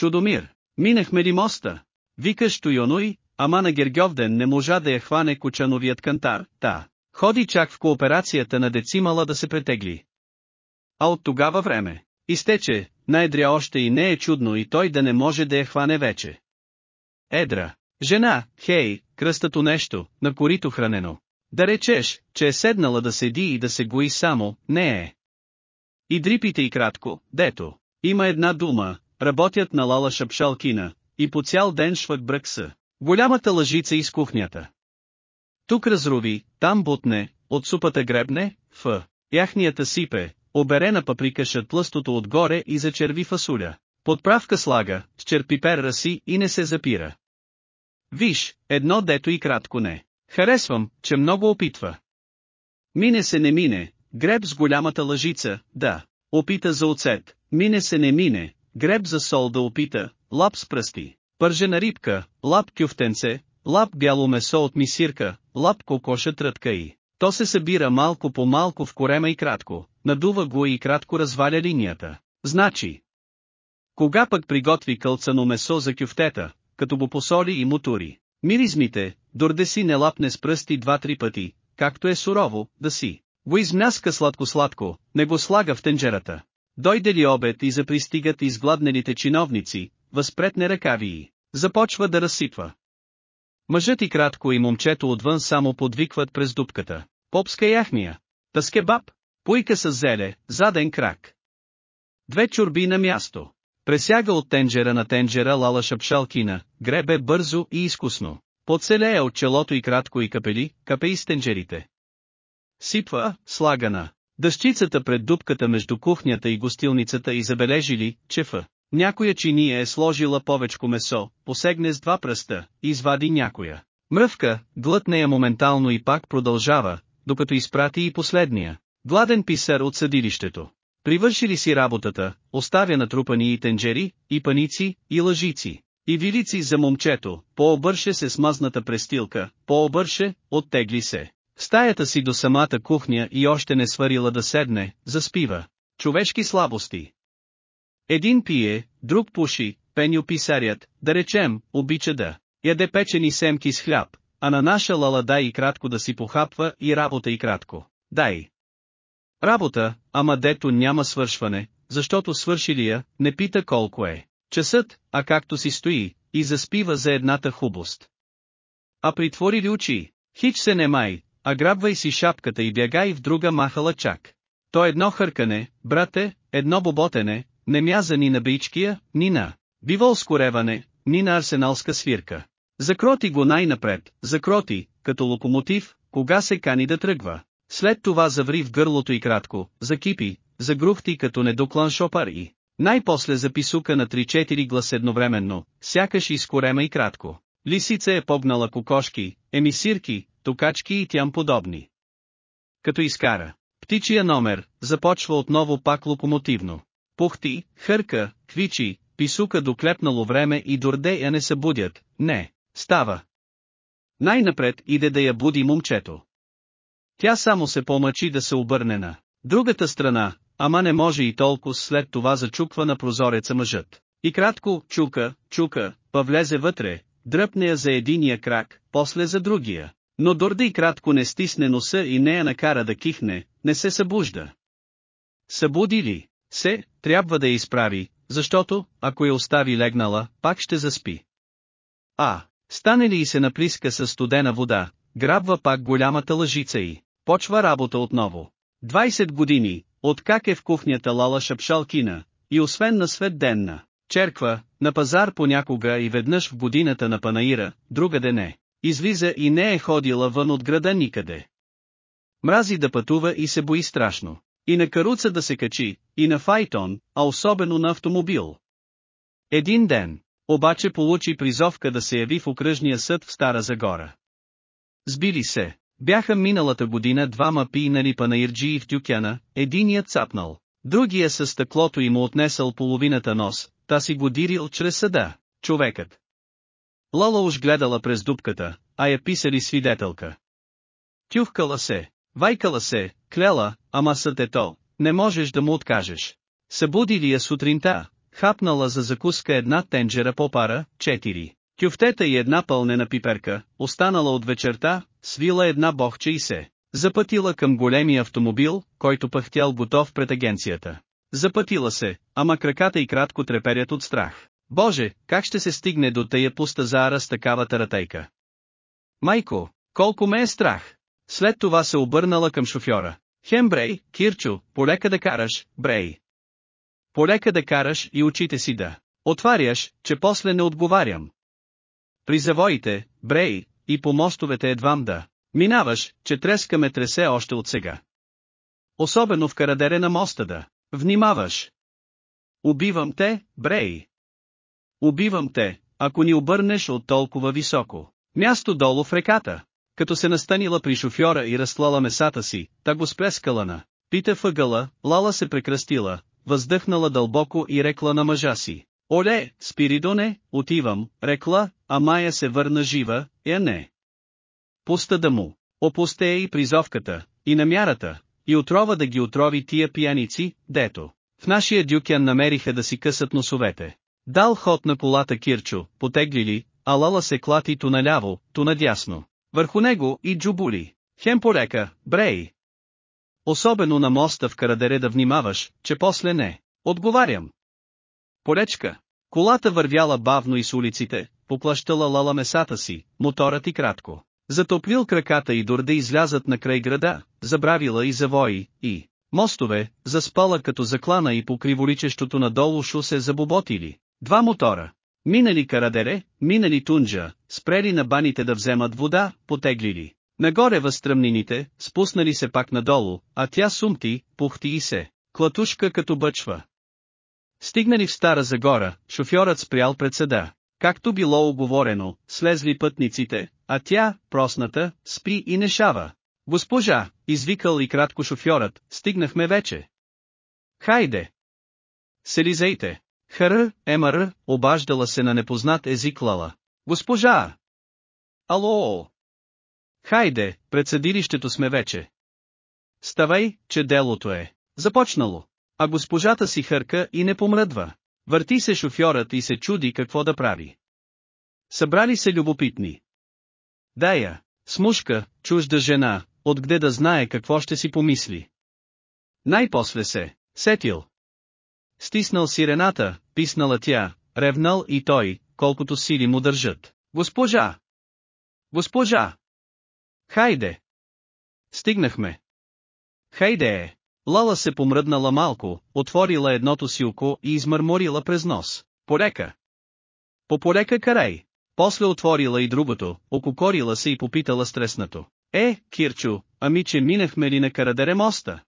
Чудомир, минахме ли моста? Викаш Тойоной, ама на Гергьовден не можа да я хване кучановият кантар, та. Ходи чак в кооперацията на децимала да се претегли. А от тогава време, изтече, наедря още и не е чудно и той да не може да я хване вече. Едра, жена, хей, кръстато нещо, на корито хранено. Да речеш, че е седнала да седи и да се гои само, не е. И дрипите и кратко, дето. Има една дума, работят на Лала Шапшалкина, и по цял ден швък бръкса. Голямата лъжица из кухнята. Тук разруви, там бутне, от супата гребне, в яхнията сипе, обере на паприка шатлъстото отгоре и зачерви фасуля. Подправка слага, с черпипер раси и не се запира. Виж, едно дето и кратко не. Харесвам, че много опитва. Мине се не мине, греб с голямата лъжица, да. Опита за оцет, мине се не мине, греб за сол да опита, лап с пръсти, пържена рибка, лап кюфтенце, лап бяло месо от мисирка, лап кокоша трътка и. То се събира малко по малко в корема и кратко, надува го и кратко разваля линията. Значи, кога пък приготви кълцано месо за кюфтета, като го посоли и мутури, миризмите, дорде си не лапне с пръсти два-три пъти, както е сурово, да си. Го измяска сладко-сладко, не го слага в тенджерата. Дойде ли обед и запристигат изгладнелите чиновници, възпретне ръкави и започва да разсипва. Мъжът и кратко и момчето отвън само подвикват през дупката. Попска яхния. Тъске баб. Пуйка с зеле, заден крак. Две чурби на място. Пресяга от тенджера на тенджера лала шапшалкина, гребе бързо и изкусно. Подселея от челото и кратко и капели, капе и стенджерите. Сипва, слагана. Дъщицата пред дупката между кухнята и гостилницата и забележили, че в някоя чиния е сложила повечко месо, посегне с два пръста, извади някоя. Мръвка, глътне я моментално и пак продължава, докато изпрати и последния. Гладен писар от съдилището. Привършили си работата, оставя натрупани и тенджери, и паници, и лъжици, и вилици за момчето, пообърше се смазната престилка, пообърше, оттегли се. Стаята си до самата кухня и още не сварила да седне, заспива. Човешки слабости. Един пие, друг пуши, пеню писарят, да речем, обича да яде печени семки с хляб, а на наша лала дай и кратко да си похапва и работа и кратко. Дай. Работа, ама дето няма свършване, защото свършили я, не пита колко е. Часът, а както си стои, и заспива за едната хубост. А притвори ли очи, хич се не май, а грабвай си шапката и бягай в друга махала чак. То едно хъркане, брате, едно боботене, не мяза ни на бичкия, ни на бивол скореване, ни на арсеналска свирка. Закроти го най-напред, закроти, като локомотив, кога се кани да тръгва. След това заври в гърлото и кратко, закипи, загрухти като недоклан шопар и най-после записука на 3-4 глас едновременно, сякаш изкорема и кратко. Лисица е погнала кокошки, емисирки, токачки и тям подобни. Като изкара, птичия номер, започва отново пак локомотивно. Пухти, хърка, квичи, писука доклепнало време и дорде я не събудят, не, става. Най-напред иде да я буди момчето. Тя само се помъчи да се обърне на другата страна, ама не може и толкова след това зачуква на прозореца мъжът. И кратко, чука, чука, па влезе вътре, дръпне я за единия крак, после за другия. Но Дорда и кратко не стисне носа и не я накара да кихне, не се събужда. Събуди ли? Се, трябва да я изправи, защото, ако я остави легнала, пак ще заспи. А, стане ли и се наплиска с студена вода, грабва пак голямата лъжица и почва работа отново. 20 години, откак е в кухнята Лала Шапшалкина, и освен на свет денна, черква, на пазар понякога и веднъж в годината на Панаира, другаде не. Излиза и не е ходила вън от града никъде. Мрази да пътува и се бои страшно. И на каруца да се качи, и на файтон, а особено на автомобил. Един ден, обаче получи призовка да се яви в окръжния съд в Стара Загора. Сбили се. Бяха миналата година двама пийнали панаирджии в тюкяна, единият цапнал, другия със стъклото и му отнесъл половината нос, та си го дирил чрез съда, човекът. Лала уж гледала през дупката, а я писали свидетелка. Тюхкала се, вайкала се, клела, ама съд е то, не можеш да му откажеш. Събуди ли я сутринта, хапнала за закуска една тенджера попара, 4. Кюфтета и една пълнена пиперка, останала от вечерта, свила една бохче и се запътила към големия автомобил, който пъхтял готов пред агенцията. Запътила се, ама краката и кратко треперят от страх. Боже, как ще се стигне до тая пуста заара с такава таратейка? Майко, колко ме е страх! След това се обърнала към шофьора. Хем Брей, Кирчо, полека да караш, Брей. Полека да караш и очите си да отваряш, че после не отговарям. При завоите, Брей, и по мостовете едвам да минаваш, че треска ме тресе още от сега. Особено в карадере на моста да внимаваш. Убивам те, Брей. Убивам те, ако ни обърнеш от толкова високо. Място долу в реката. Като се настанила при шофьора и разслала месата си, та го сплескала на. Пита въгъла, Лала се прекръстила, въздъхнала дълбоко и рекла на мъжа си. Оле, Спиридоне, отивам, рекла, а Майя се върна жива, я не. Пуста да му, опустее и призовката, и намярата, и отрова да ги отрови тия пияници, дето. В нашия дюкян намериха да си късат носовете. Дал ход на колата Кирчо, потеглили, а Лала се клати то наляво, то надясно. Върху него и джубули. Хем порека, брей. Особено на моста в Карадере да внимаваш, че после не. Отговарям. Поречка. Колата вървяла бавно и с улиците, поплащала лала месата си, моторът и кратко. Затоплил краката и дор да излязат на край града, забравила и завои, и мостове, заспала като заклана и по криволичещото надолу шосе забоботили. Два мотора. Минали Карадере, минали Тунджа, спрели на баните да вземат вода, потеглили. Нагоре във стръмнините, спуснали се пак надолу, а тя сумти, пухти и се, клатушка като бъчва. Стигнали в Стара Загора, шофьорът спрял пред съда. Както било оговорено, слезли пътниците, а тя, просната, спи и не шава. Госпожа, извикал и кратко шофьорът, стигнахме вече. Хайде! Селизейте! Хър, Емър, обаждала се на непознат език Лала. Госпожа! Ало! Хайде, пред съдилището сме вече. Ставай, че делото е започнало. А госпожата си хърка и не помръдва. Върти се шофьорът и се чуди какво да прави. Събрали се любопитни. Дая, смушка, чужда жена, отгде да знае какво ще си помисли. Най-после се, сетил. Стиснал сирената, писнала тя, ревнал и той, колкото сили му държат. Госпожа! Госпожа! Хайде! Стигнахме. Хайде е! Лала се помръднала малко, отворила едното си око и измърморила през нос. Порека. По порека карай. После отворила и другото, ококорила се и попитала стреснато. Е, Кирчо, ами че минахме ли на Карадере моста?